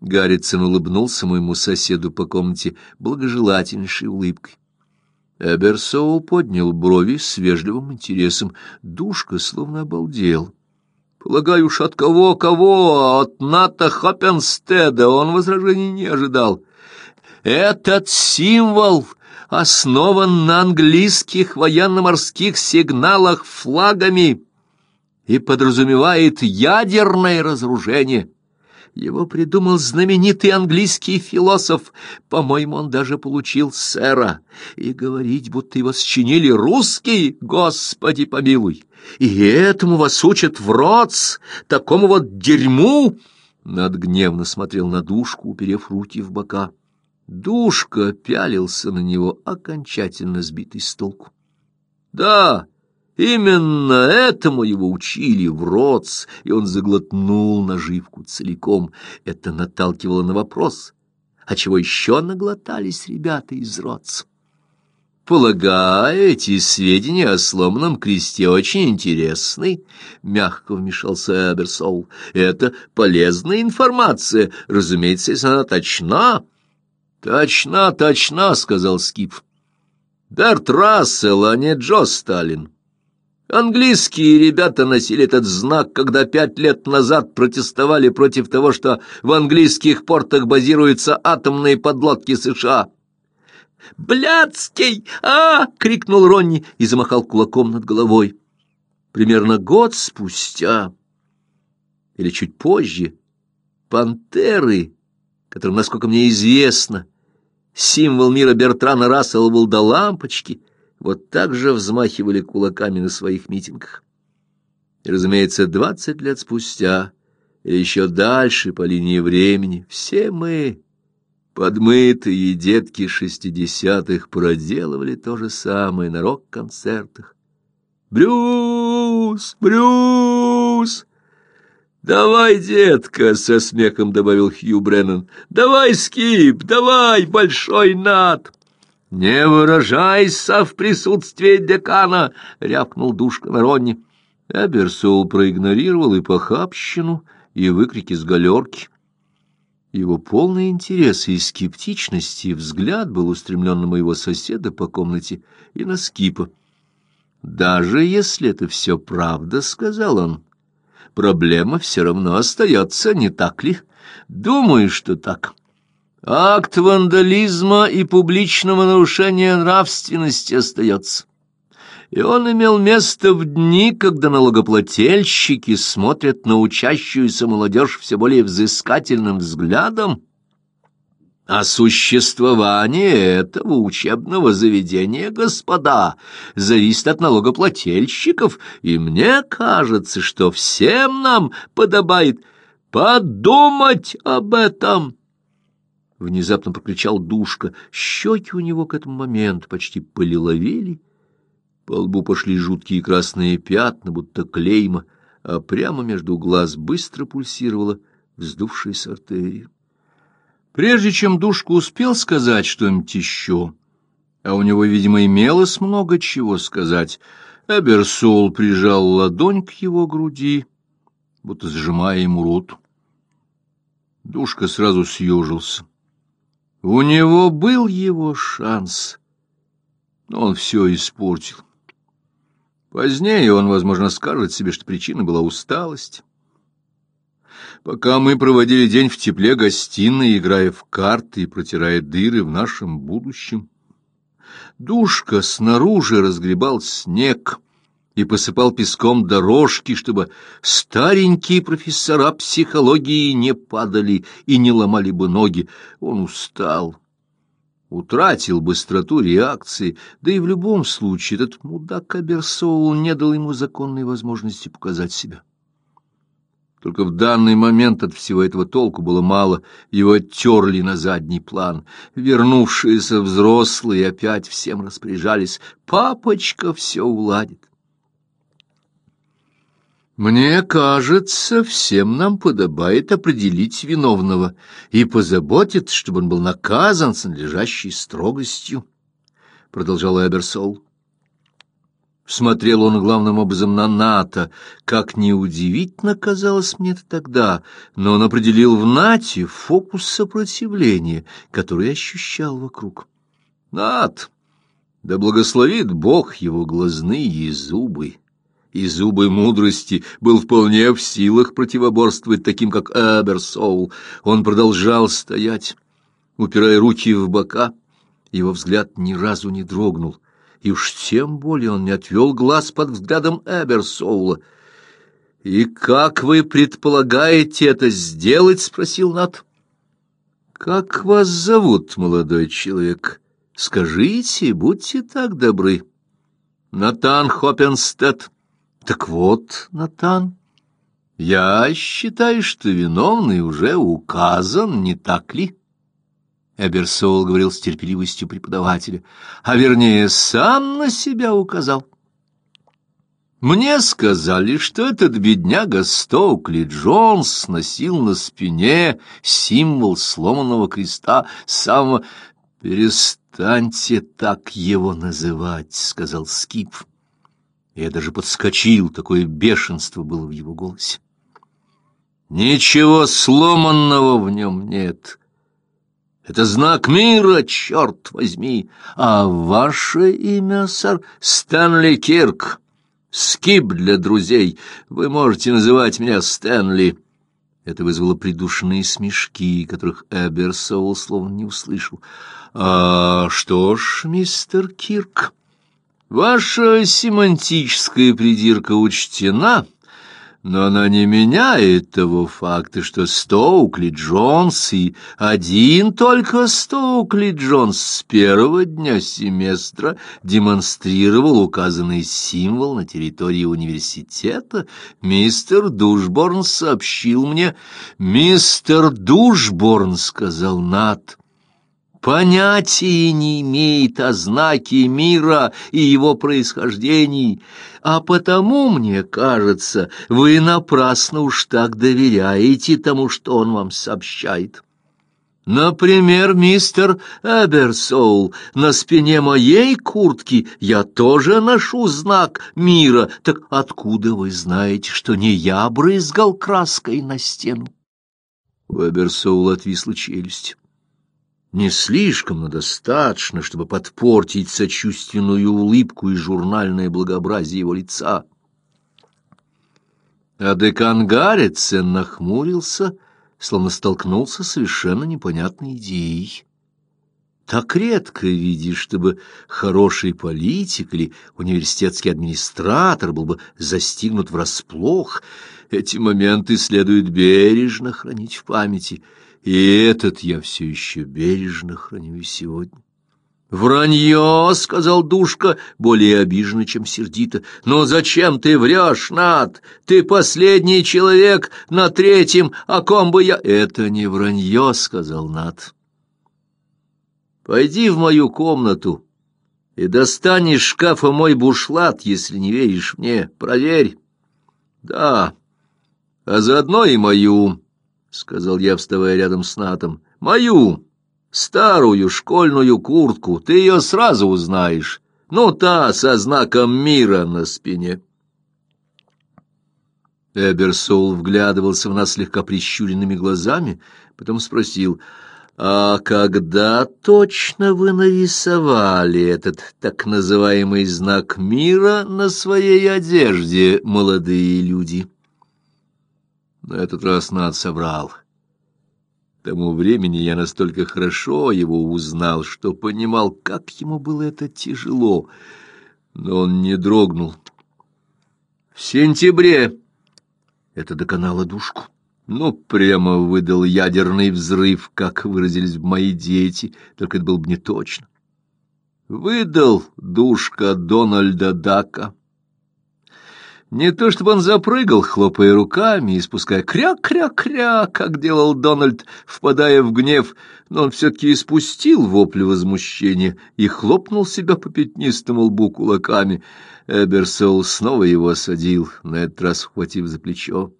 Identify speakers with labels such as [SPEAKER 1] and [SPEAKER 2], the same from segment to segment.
[SPEAKER 1] Гарритсон улыбнулся моему соседу по комнате благожелательнейшей улыбкой. Эберсоул поднял брови с вежливым интересом. Душка словно обалдел. Полагаю уж от кого-кого, от Ната Хоппенстеда он возражений не ожидал. Этот символ основан на английских военно-морских сигналах флагами и подразумевает ядерное разоружение. Его придумал знаменитый английский философ. По-моему, он даже получил сэра. И говорить, будто его счинили русские, господи помилуй. И этому вас учат в РОЦ, такому вот дерьму!» Над гневно смотрел на Душку, уперев руки в бока. Душка пялился на него, окончательно сбитый с толку. «Да!» Именно этому его учили в РОЦ, и он заглотнул наживку целиком. Это наталкивало на вопрос, а чего еще наглотались ребята из РОЦ? «Полагаю, эти сведения о сломанном кресте очень интересны», — мягко вмешался Эберсоул. «Это полезная информация, разумеется, если она точна». «Точна, точна», — сказал Скип. «Берт Рассел, а не Джо Сталин». Английские ребята носили этот знак, когда пять лет назад протестовали против того, что в английских портах базируются атомные подлодки США. «Блядский! а крикнул Ронни и замахал кулаком над головой. Примерно год спустя, или чуть позже, пантеры, которым, насколько мне известно, символ мира Бертрана Рассела был до лампочки — вот так же взмахивали кулаками на своих митингах. И, разумеется, двадцать лет спустя, или еще дальше по линии времени, все мы, подмытые детки шестидесятых, проделывали то же самое на рок-концертах. «Брюс! Брюс!» «Давай, детка!» — со смехом добавил Хью Бреннан. «Давай, Скип! Давай, большой над!» «Не выражайся в присутствии декана!» — рявкнул душка на Ронни. Проигнорировал и похабщину, и выкрики с галерки. Его полный интерес и скептичность взгляд был устремлен на моего соседа по комнате и на Скипа. «Даже если это все правда, — сказал он, — проблема все равно остается, не так ли? Думаю, что так». Акт вандализма и публичного нарушения нравственности остается. И он имел место в дни, когда налогоплательщики смотрят на учащуюся молодежь все более взыскательным взглядом, а существование этого учебного заведения, господа, зависит от налогоплательщиков, и мне кажется, что всем нам подобает подумать об этом». — внезапно прокричал Душка. Щеки у него к этому моменту почти полиловели. По лбу пошли жуткие красные пятна, будто клейма, а прямо между глаз быстро пульсировала вздувшаяся артерия. Прежде чем Душка успел сказать что-нибудь еще, а у него, видимо, имелось много чего сказать, Эберсол прижал ладонь к его груди, будто сжимая ему рот. Душка сразу съежился. У него был его шанс, но он все испортил. Позднее он, возможно, скажет себе, что причина была усталость. Пока мы проводили день в тепле гостиной, играя в карты и протирая дыры в нашем будущем, Душка снаружи разгребал снег — и посыпал песком дорожки, чтобы старенькие профессора психологии не падали и не ломали бы ноги. Он устал, утратил быстроту реакции, да и в любом случае этот мудак Аберсоул не дал ему законной возможности показать себя. Только в данный момент от всего этого толку было мало, его оттерли на задний план. Вернувшиеся взрослые опять всем распоряжались. «Папочка все уладит». Мне кажется, всем нам подобает определить виновного и позаботиться, чтобы он был наказан с надлежащей строгостью, — продолжал Эберсол. Смотрел он главным образом на НАТО. Как неудивительно казалось мне это тогда, но он определил в Нате фокус сопротивления, который ощущал вокруг. Нат, да благословит Бог его глазные зубы и зубы мудрости, был вполне в силах противоборствовать таким, как Эберсоул. Он продолжал стоять, упирая руки в бока. Его взгляд ни разу не дрогнул — и уж тем более он не отвел глаз под взглядом Эберсоула. «И как вы предполагаете это сделать?» — спросил Нат. «Как вас зовут, молодой человек? Скажите, будьте так добры». «Натан Хоппенстед». «Так вот, Натан, я считаю, что виновный уже указан, не так ли?» Эберсол говорил с терпеливостью преподавателя, а вернее сам на себя указал. Мне сказали, что этот бедняга Стоукли Джонс носил на спине символ сломанного креста самого... «Перестаньте так его называть», — сказал Скип. Я даже подскочил, такое бешенство было в его голосе. «Ничего сломанного в нем нет. Это знак мира, черт возьми. А ваше имя, сэр, Стэнли Кирк. Скип для друзей. Вы можете называть меня Стэнли. Это вызвало придушенные смешки, которых Эберсоул словно не услышал. «А что ж, мистер Кирк, ваша семантическая придирка учтена» но она не меняет того факта, что Стоукли Джонс и один только Стоукли Джонс с первого дня семестра демонстрировал указанный символ на территории университета. Мистер Душборн сообщил мне... «Мистер Душборн», — сказал Нат, понятия не имеет о знаке мира и его происхождении, а потому, мне кажется, вы напрасно уж так доверяете тому, что он вам сообщает. Например, мистер Эберсоул, на спине моей куртки я тоже ношу знак мира. Так откуда вы знаете, что не я брызгал краской на стену? У Эберсоула отвисла челюсть. Не слишком, но достаточно, чтобы подпортить сочувственную улыбку и журнальное благообразие его лица. А декан Гарритсен нахмурился, словно столкнулся с совершенно непонятной идеей. Так редко видишь, чтобы хороший политик или университетский администратор был бы застигнут врасплох. Эти моменты следует бережно хранить в памяти — и этот я все еще бережно храню и сегодня. «Вранье!» — сказал Душка, более обиженно, чем сердито. «Но зачем ты врешь, Над? Ты последний человек на третьем, о ком бы я...» «Это не вранье!» — сказал Над. «Пойди в мою комнату и достань из шкафа мой бушлат, если не веришь мне. Проверь». «Да, а заодно и мою». — сказал я, вставая рядом с Натом. — Мою, старую школьную куртку, ты ее сразу узнаешь. Ну, та со знаком мира на спине. Эберсол вглядывался в нас слегка прищуренными глазами, потом спросил, «А когда точно вы нарисовали этот так называемый знак мира на своей одежде, молодые люди?» На этот раз Над соврал. К тому времени я настолько хорошо его узнал, что понимал, как ему было это тяжело, но он не дрогнул. В сентябре это доконало душку. Ну, прямо выдал ядерный взрыв, как выразились мои дети, только это было бы не точно. Выдал душка Дональда Дака. Не то чтобы он запрыгал, хлопая руками и спуская кря-кря-кря, как делал Дональд, впадая в гнев, но он все-таки испустил вопли возмущения и хлопнул себя по пятнистому лбу кулаками. Эберсол снова его осадил, на этот раз ухватив за плечо.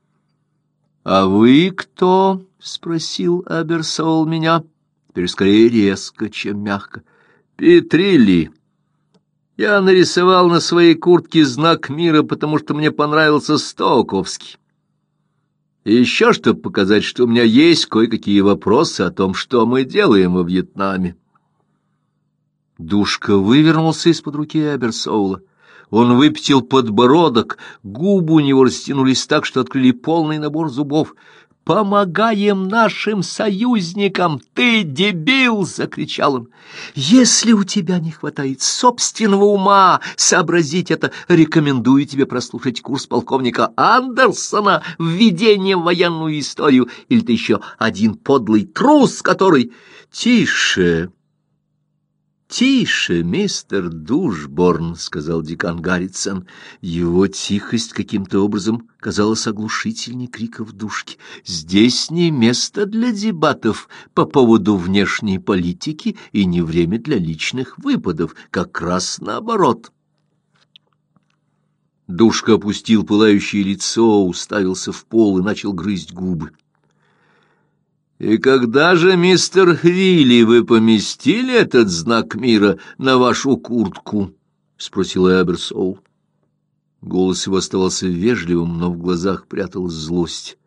[SPEAKER 1] — А вы кто? — спросил Эберсол меня. Теперь скорее резко, чем мягко. — Петрили. Я нарисовал на своей куртке знак мира, потому что мне понравился Стоуковский. И еще, чтобы показать, что у меня есть кое-какие вопросы о том, что мы делаем во Вьетнаме. Душка вывернулся из-под руки Аберсоула. Он выпятил подбородок, губы у него растянулись так, что открыли полный набор зубов. «Помогаем нашим союзникам! Ты дебил!» — закричал он. «Если у тебя не хватает собственного ума сообразить это, рекомендую тебе прослушать курс полковника Андерсона «Введение в военную историю» или ты еще один подлый трус, который...» «Тише!» «Тише, мистер Душборн», — сказал декан Гарритсон. Его тихость каким-то образом казалась оглушительней криков душки. «Здесь не место для дебатов по поводу внешней политики и не время для личных выпадов, как раз наоборот». Душка опустил пылающее лицо, уставился в пол и начал грызть губы. «И когда же, мистер Вилли, вы поместили этот знак мира на вашу куртку?» — спросил Эберсоу. Голос его оставался вежливым, но в глазах пряталась злость.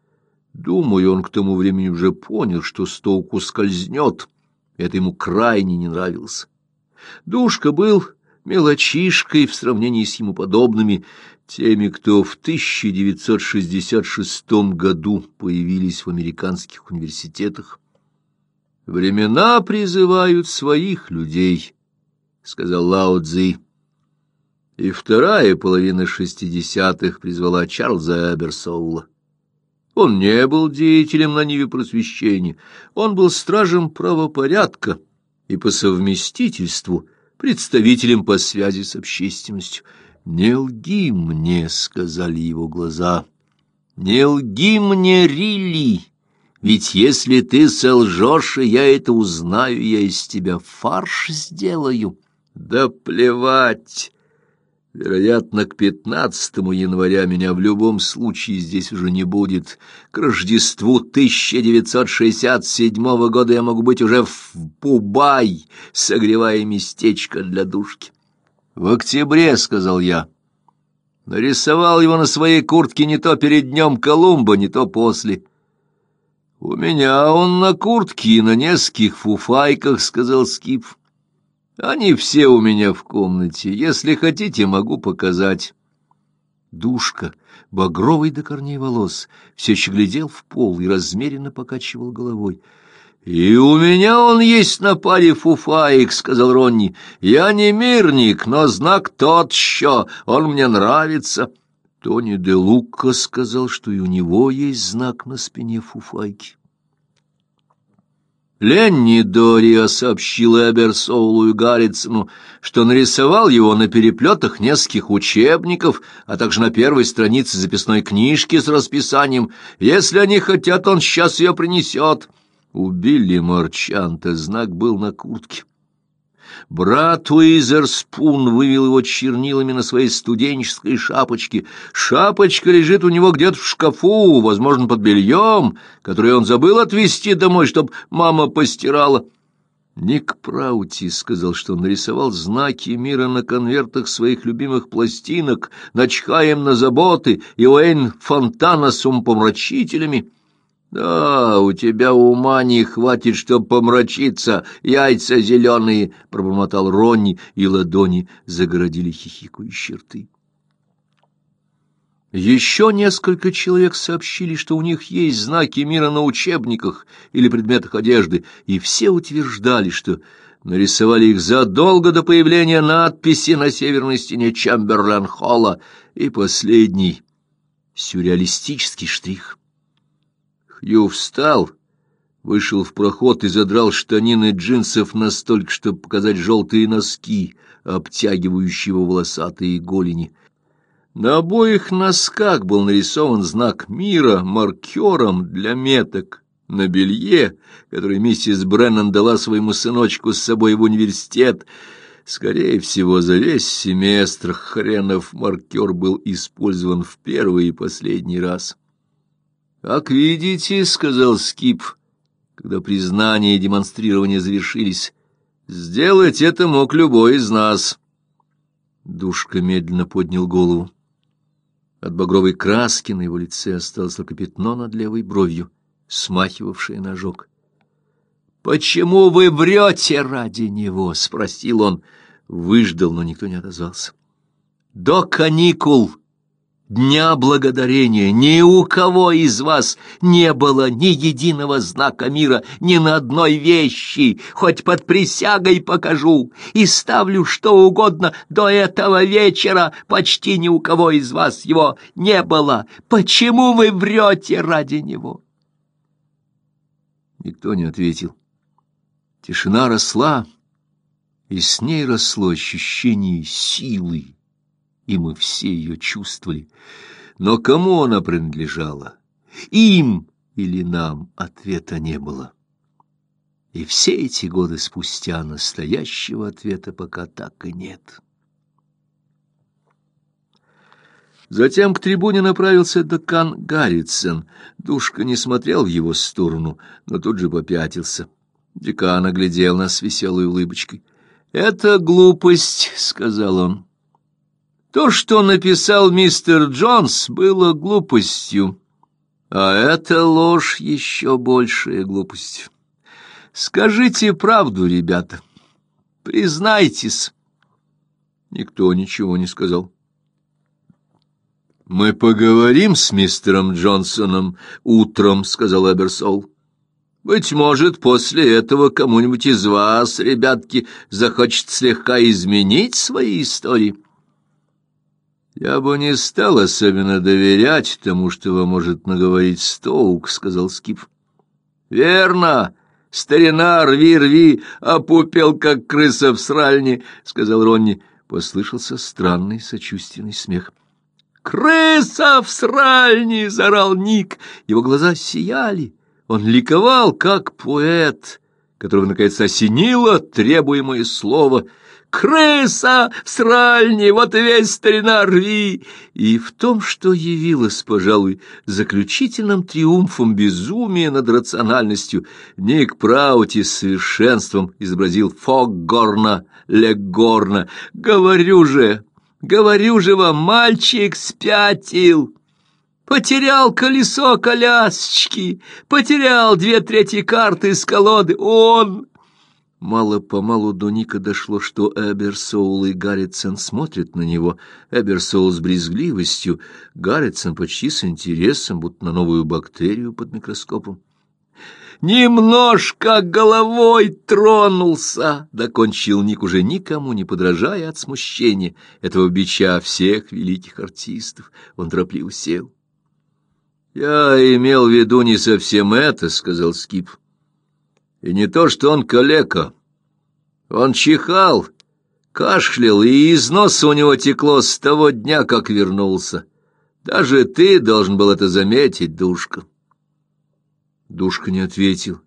[SPEAKER 1] Думаю, он к тому времени уже понял, что Стоуку скользнет. Это ему крайне не нравилось. Душка был мелочишкой в сравнении с ему подобными, теми, кто в 1966 году появились в американских университетах. «Времена призывают своих людей», — сказал Лао Цзи. И вторая половина шестидесятых призвала Чарльза Эберсоула. Он не был деятелем на ниве просвещения, он был стражем правопорядка и по совместительству представителем по связи с общественностью — «Не лги мне», — сказали его глаза. «Не лги мне, Рилли, ведь если ты солжешь, и я это узнаю, я из тебя фарш сделаю». «Да плевать!» Вероятно, к 15 января меня в любом случае здесь уже не будет. К Рождеству 1967 года я могу быть уже в Пубай, согревая местечко для душки. «В октябре», — сказал я. Нарисовал его на своей куртке не то перед днем Колумба, не то после. «У меня он на куртке и на нескольких фуфайках», — сказал Скип. «Они все у меня в комнате. Если хотите, могу показать». Душка, багровый до корней волос, все еще глядел в пол и размеренно покачивал головой. «И у меня он есть на паре фуфаек», — сказал Ронни. «Я не мирник, но знак тот еще, он мне нравится». Тони де Лука сказал, что и у него есть знак на спине фуфайки. Ленни Дориа сообщил Эберсоулу и Гарритсону, что нарисовал его на переплетах нескольких учебников, а также на первой странице записной книжки с расписанием. Если они хотят, он сейчас ее принесет. Убили Марчанта, знак был на куртке. Брат Уизерспун вывел его чернилами на своей студенческой шапочке. Шапочка лежит у него где-то в шкафу, возможно, под бельем, которое он забыл отвезти домой, чтоб мама постирала. Ник Праути сказал, что нарисовал знаки мира на конвертах своих любимых пластинок, начхаем на заботы и Уэйн Фонтана с умпомрачителями. «Да, у тебя ума не хватит, чтоб помрачиться, яйца зеленые!» — пробормотал Ронни, и ладони загородили хихикающие рты. Еще несколько человек сообщили, что у них есть знаки мира на учебниках или предметах одежды, и все утверждали, что нарисовали их задолго до появления надписи на северной стене Чамберлен-холла, и последний сюрреалистический штрих — Ю встал, вышел в проход и задрал штанины джинсов настолько, чтобы показать желтые носки, обтягивающие его волосатые голени. На обоих носках был нарисован знак мира маркером для меток на белье, который миссис Бреннан дала своему сыночку с собой в университет. Скорее всего, за весь семестр хренов маркер был использован в первый и последний раз. «Как видите, — сказал Скип, когда признание и демонстрирование завершились, — сделать это мог любой из нас. Душка медленно поднял голову. От багровой краски на его лице осталось только пятно над левой бровью, смахивавшее на ожог. «Почему вы врете ради него?» — спросил он. Выждал, но никто не отозвался. «До каникул!» Дня Благодарения ни у кого из вас не было ни единого знака мира, ни на одной вещи, хоть под присягой покажу, и ставлю что угодно до этого вечера, почти ни у кого из вас его не было. Почему вы врете ради него? Никто не ответил. Тишина росла, и с ней росло ощущение силы и мы все ее чувствовали. Но кому она принадлежала? Им или нам ответа не было. И все эти годы спустя настоящего ответа пока так и нет. Затем к трибуне направился декан Гарритсон. Душка не смотрел в его сторону, но тут же попятился. Декан оглядел нас с веселой улыбочкой. «Это глупость», — сказал он. То, что написал мистер Джонс, было глупостью, а это ложь еще большая глупость. Скажите правду, ребята. Признайтесь. Никто ничего не сказал. «Мы поговорим с мистером Джонсоном утром», — сказал Эберсол. «Быть может, после этого кому-нибудь из вас, ребятки, захочет слегка изменить свои истории». «Я бы не стал особенно доверять тому, что вам может наговорить Стоук», — сказал Скип. «Верно, старина, рви-рви, опупел, как крыса в сральне», — сказал Ронни. Послышался странный сочувственный смех. «Крыса в сральне!» — заорал Ник. Его глаза сияли. Он ликовал, как поэт, которого, наконец, осенило требуемое слово — крыса в сральне, вот и весь старина рви. И в том, что явилось, пожалуй, заключительным триумфом безумия над рациональностью, Ник Праути с совершенством изобразил Фоггорна, Легорна. Говорю же, говорю же вам, мальчик спятил. Потерял колесо колясочки, потерял две трети карты с колоды. Он Мало-помалу до Ника дошло, что Эберсоул и Гарритсон смотрят на него. Эберсоул с брезгливостью, Гарритсон почти с интересом, будто на новую бактерию под микроскопом. «Немножко головой тронулся!» — докончил Ник, уже никому не подражая от смущения этого бича всех великих артистов. Он торопливо сел. «Я имел в виду не совсем это», — сказал Скип. И не то, что он калека. Он чихал, кашлял, и из носа у него текло с того дня, как вернулся. Даже ты должен был это заметить, Душка. Душка не ответил,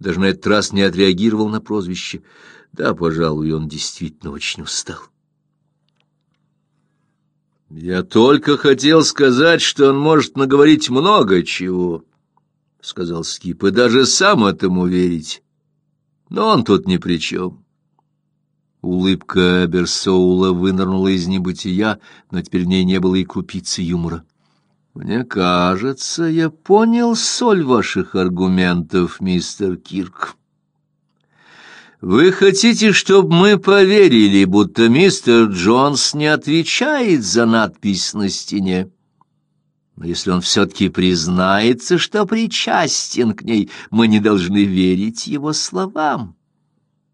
[SPEAKER 1] даже на этот раз не отреагировал на прозвище. Да, пожалуй, он действительно очень устал. Я только хотел сказать, что он может наговорить много чего. — сказал Скип, — и даже сам этому верить. Но он тут ни при чем. Улыбка Эберсоула вынырнула из небытия, но теперь в ней не было и крупицы юмора. «Мне кажется, я понял соль ваших аргументов, мистер Кирк. Вы хотите, чтобы мы поверили, будто мистер Джонс не отвечает за надпись на стене?» Но если он все-таки признается, что причастен к ней, мы не должны верить его словам.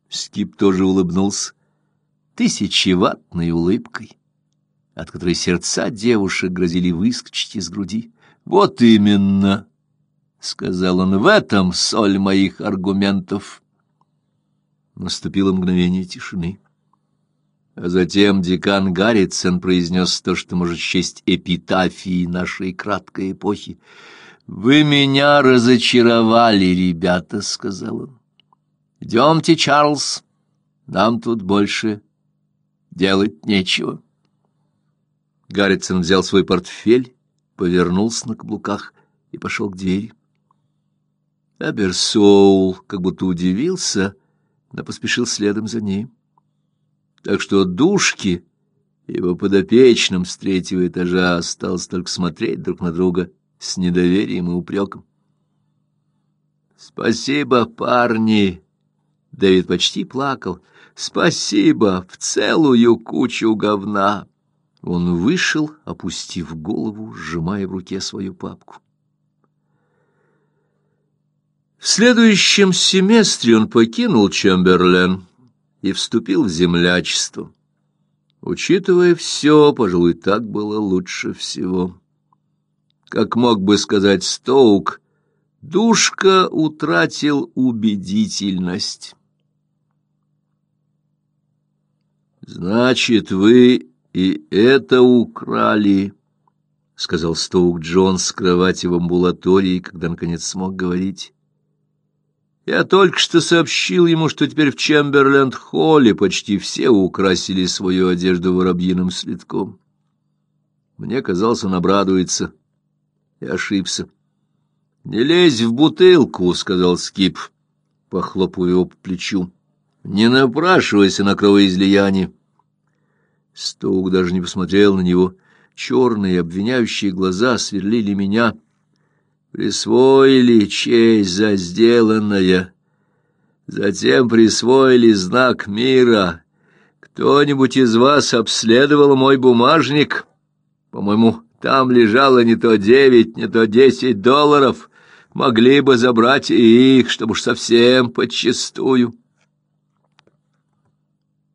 [SPEAKER 1] Скип тоже улыбнулся тысячеватной улыбкой, от которой сердца девушек грозили выскочить из груди. «Вот именно!» — сказал он, — «в этом соль моих аргументов». Наступило мгновение тишины. А затем декан Гарритсон произнес то, что может счесть эпитафией нашей краткой эпохи. «Вы меня разочаровали, ребята», — сказал он. «Идемте, Чарльз, нам тут больше делать нечего». Гарритсон взял свой портфель, повернулся на каблуках и пошел к двери. Аберсоул как будто удивился, но поспешил следом за ним так что душки Его подопечным с третьего этажа осталось только смотреть друг на друга с недоверием и упреком. «Спасибо, парни!» Дэвид почти плакал. «Спасибо! В целую кучу говна!» Он вышел, опустив голову, сжимая в руке свою папку. В следующем семестре он покинул Чемберлен и вступил в землячество. Учитывая все, пожалуй, так было лучше всего. Как мог бы сказать Стоук, душка утратил убедительность. «Значит, вы и это украли», — сказал Стоук Джонс с кровати в амбулатории, когда, наконец, смог говорить. Я только что сообщил ему, что теперь в Чемберленд-холле почти все украсили свою одежду воробьиным следком. Мне казалось, он обрадуется. Я ошибся. — Не лезь в бутылку, — сказал Скип, похлопывая его по плечу. — Не напрашивайся на кровоизлияние. Стоук даже не посмотрел на него. Черные обвиняющие глаза сверлили меня — присвоили честь за сделанное, затем присвоили знак мира. Кто-нибудь из вас обследовал мой бумажник? По-моему, там лежало не то девять, не то десять долларов. Могли бы забрать и их, чтобы уж совсем подчистую.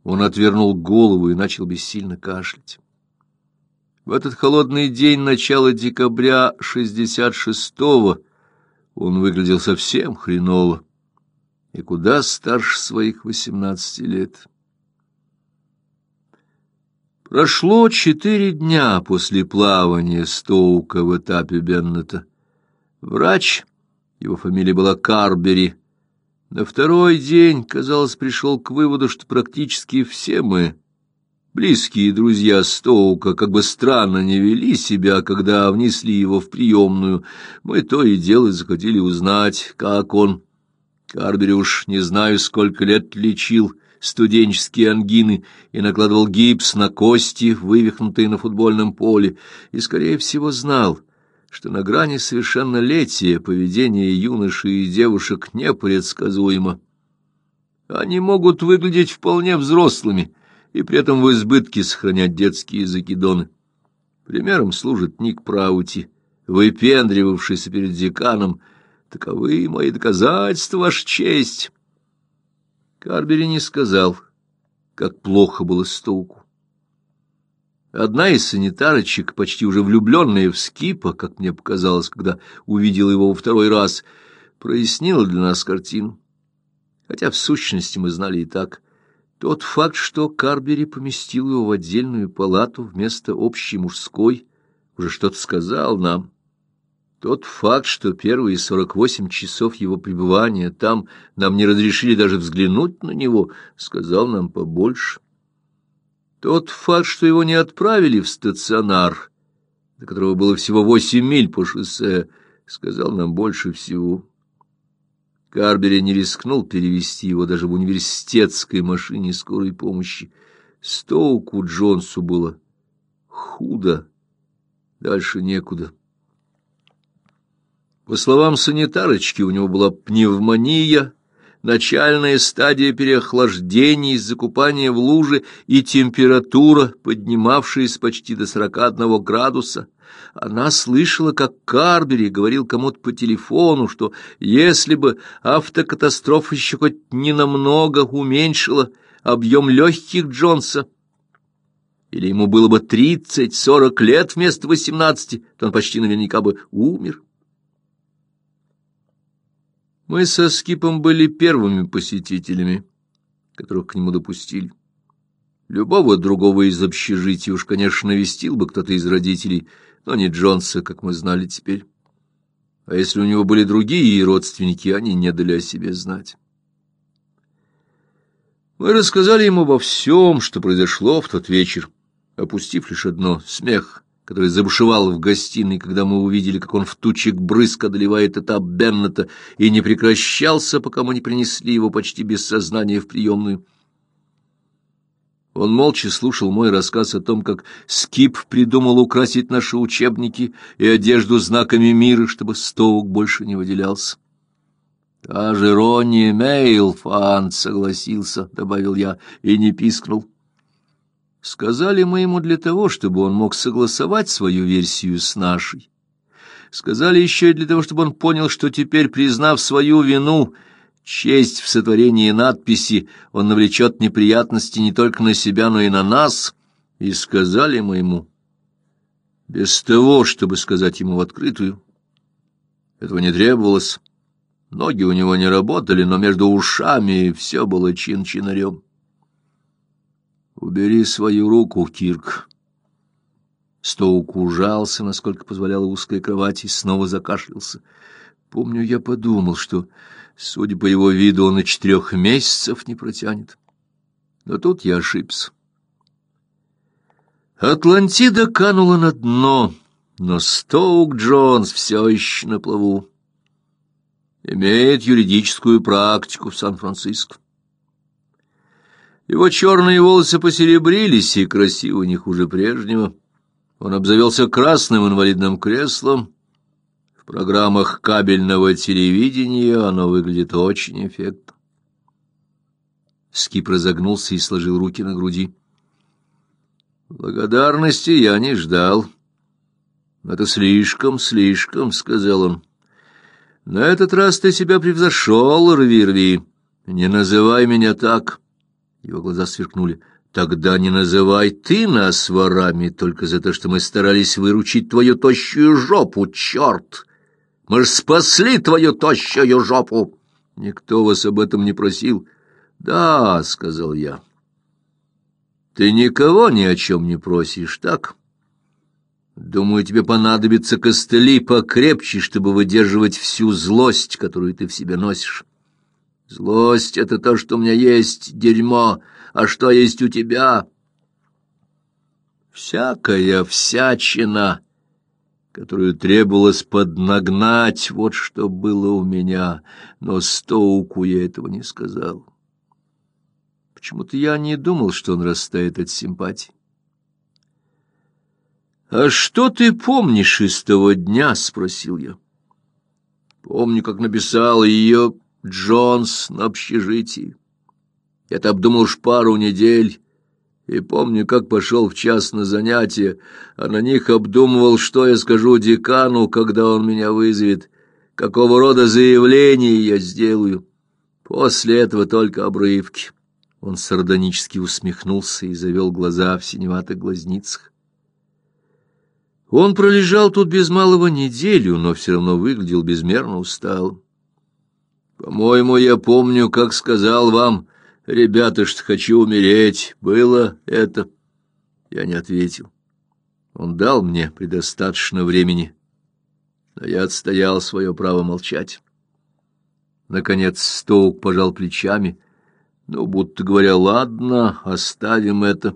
[SPEAKER 1] Он отвернул голову и начал бессильно кашлять. В этот холодный день начала декабря 66-го он выглядел совсем хреново и куда старше своих восемнадцати лет. Прошло четыре дня после плавания Стоука в этапе Беннета. Врач, его фамилия была Карбери, на второй день, казалось, пришел к выводу, что практически все мы Близкие друзья Стоука как бы странно не вели себя, когда внесли его в приемную. Мы то и дело захотели узнать, как он. Карбери уж не знаю, сколько лет лечил студенческие ангины и накладывал гипс на кости, вывихнутые на футбольном поле, и, скорее всего, знал, что на грани совершеннолетия поведение юношей и девушек непредсказуемо. Они могут выглядеть вполне взрослыми — и при этом в избытке сохранять детские закидоны. Примером служит Ник Праути, выпендривавшийся перед деканом. Таковы мои доказательства, ваша честь. Карбери не сказал, как плохо было Стоуку. Одна из санитарочек, почти уже влюбленная в Скипа, как мне показалось, когда увидела его во второй раз, прояснила для нас картину. Хотя в сущности мы знали и так — тот факт, что Карбери поместил его в отдельную палату вместо общей мужской, уже что-то сказал нам. Тот факт, что первые сорок восемь часов его пребывания там нам не разрешили даже взглянуть на него, сказал нам побольше. Тот факт, что его не отправили в стационар, до которого было всего восемь миль по шоссе, сказал нам больше всего. Карбери не рискнул перевести его даже в университетской машине скорой помощи. Стоуку Джонсу было худо, дальше некуда. По словам санитарочки, у него была пневмония, начальная стадия переохлаждения из-за купания в луже и температура, поднимавшаяся почти до 41 градуса. Она слышала, как Карбери говорил кому-то по телефону, что если бы автокатастрофа еще хоть ненамного уменьшила объем легких Джонса, или ему было бы тридцать-сорок лет вместо восемнадцати, то он почти наверняка бы умер. Мы со Скипом были первыми посетителями, которых к нему допустили. Любого другого из общежития уж, конечно, навестил бы кто-то из родителей, но не Джонса, как мы знали теперь. А если у него были другие родственники, они не дали о себе знать. Мы рассказали ему обо всем, что произошло в тот вечер, опустив лишь одно — смех — который забушевал в гостиной, когда мы увидели, как он в тучек брызг одолевает этап Беннета, и не прекращался, пока мы не принесли его почти без сознания в приемную. Он молча слушал мой рассказ о том, как Скип придумал украсить наши учебники и одежду знаками мира, чтобы Стоук больше не выделялся. «Даже Ронни Мейлфанд согласился», — добавил я, и не пискнул. Сказали мы ему для того, чтобы он мог согласовать свою версию с нашей. Сказали еще и для того, чтобы он понял, что теперь, признав свою вину, честь в сотворении надписи, он навлечет неприятности не только на себя, но и на нас. И сказали мы ему, без того, чтобы сказать ему в открытую. Этого не требовалось. Ноги у него не работали, но между ушами все было чин-чинарем. «Убери свою руку, Кирк». Стоук ужался, насколько позволяла узкая кровать, и снова закашлялся. Помню, я подумал, что, судя по его виду, он и четырех месяцев не протянет. Но тут я ошибся. Атлантида канула на дно, но Стоук Джонс все еще на плаву. Имеет юридическую практику в Сан-Франциско. Его черные волосы посеребрились и красиво не хуже прежнего. Он обзавелся красным инвалидным креслом. В программах кабельного телевидения оно выглядит очень эффектно. Скип разогнулся и сложил руки на груди. «Благодарности я не ждал. Это слишком, слишком», — сказал он. «На этот раз ты себя превзошел, рви-рви. Не называй меня так». Его глаза сверкнули. «Тогда не называй ты нас ворами только за то, что мы старались выручить твою тощую жопу, черт! Мы ж спасли твою тощую жопу!» «Никто вас об этом не просил». «Да», — сказал я. «Ты никого ни о чем не просишь, так?» «Думаю, тебе понадобится костыли покрепче, чтобы выдерживать всю злость, которую ты в себе носишь». Злость — это то, что у меня есть, дерьмо, а что есть у тебя? Всякая всячина, которую требовалось поднагнать, вот что было у меня, но Стоуку я этого не сказал. Почему-то я не думал, что он растает от симпатии. «А что ты помнишь из того дня?» — спросил я. «Помню, как написал ее Джонс на общежитии. Я-то обдумал уж пару недель, и помню, как пошел в час на занятия, а на них обдумывал, что я скажу декану, когда он меня вызовет, какого рода заявление я сделаю. После этого только обрывки. Он сардонически усмехнулся и завел глаза в синеватых глазницах. Он пролежал тут без малого неделю, но все равно выглядел безмерно усталым. По-моему, я помню, как сказал вам, ребята, что хочу умереть. Было это? Я не ответил. Он дал мне предостаточно времени, но я отстоял свое право молчать. Наконец Стоук пожал плечами, ну, будто говоря, ладно, оставим это.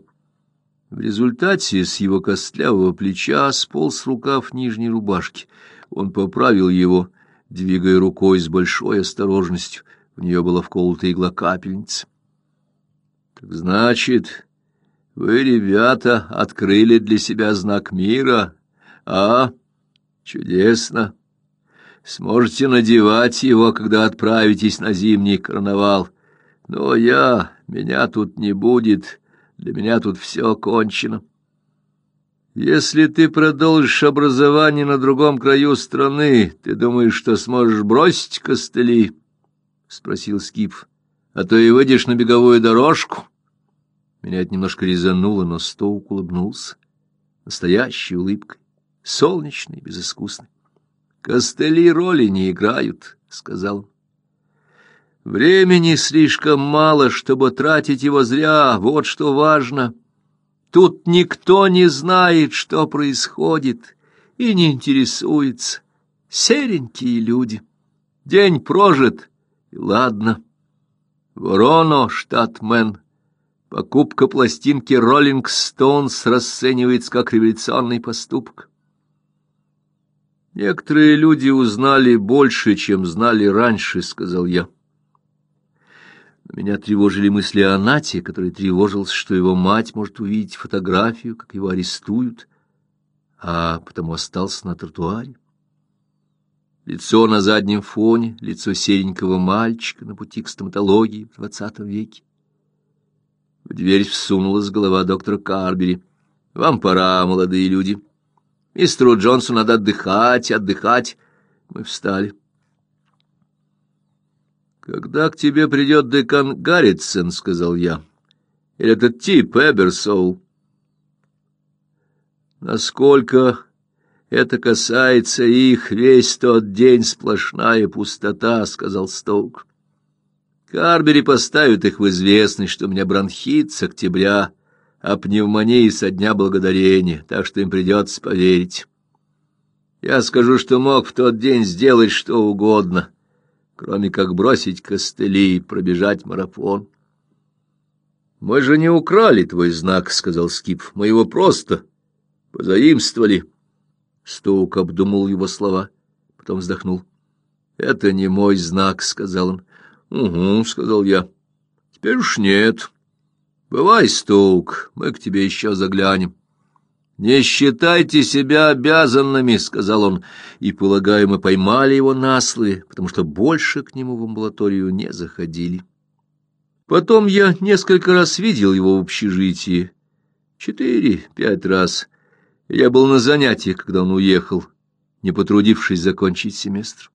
[SPEAKER 1] В результате с его костлявого плеча сполз рукав нижней рубашки. Он поправил его двигая рукой с большой осторожностью. В нее была вколота игла капельницы. Так значит, вы, ребята, открыли для себя знак мира, а? Чудесно. Сможете надевать его, когда отправитесь на зимний карнавал. Но я, меня тут не будет, для меня тут все кончено. Если ты продолжишь образование на другом краю страны, ты думаешь, что сможешь бросить костыли? — спросил Скип. — А то и выйдешь на беговую дорожку. Меня это немножко резануло, но Стоук улыбнулся. Настоящей улыбкой, солнечной, безыскусной. — Костыли роли не играют, — сказал он. Времени слишком мало, чтобы тратить его зря, вот что важно. Тут никто не знает, что происходит, и не интересуется. Серенькие люди. День прожит, и ладно. Вороно, штат Мэн. Покупка пластинки «Роллинг Стоунс» расценивается как революционный поступок. «Некоторые люди узнали больше, чем знали раньше», — сказал я. Меня тревожили мысли о Нате, который тревожился, что его мать может увидеть фотографию, как его арестуют, а потому остался на тротуаре. Лицо на заднем фоне, лицо серенького мальчика на пути к стоматологии в двадцатом веке. В дверь всунулась голова доктора Карбери. «Вам пора, молодые люди. Мистеру Джонсу надо отдыхать, отдыхать». Мы встали. «Когда к тебе придет декан Гарритсон, — сказал я, — или этот тип Эберсоул?» «Насколько это касается их, весь тот день сплошная пустота, — сказал Стоук. Карбери поставит их в известность, что у меня бронхит с октября, а пневмонии со дня благодарения, так что им придется поверить. Я скажу, что мог в тот день сделать что угодно, кроме как бросить костыли и пробежать марафон. «Мы же не украли твой знак», — сказал Скип. «Мы его просто позаимствовали». Стоук обдумал его слова, потом вздохнул. «Это не мой знак», — сказал он. «Угу», — сказал я. «Теперь уж нет. Бывай, Стоук, мы к тебе еще заглянем». «Не считайте себя обязанными», — сказал он, и, полагаю, мы поймали его на слове, потому что больше к нему в амбулаторию не заходили. Потом я несколько раз видел его в общежитии. Четыре-пять раз. Я был на занятиях, когда он уехал, не потрудившись закончить семестр.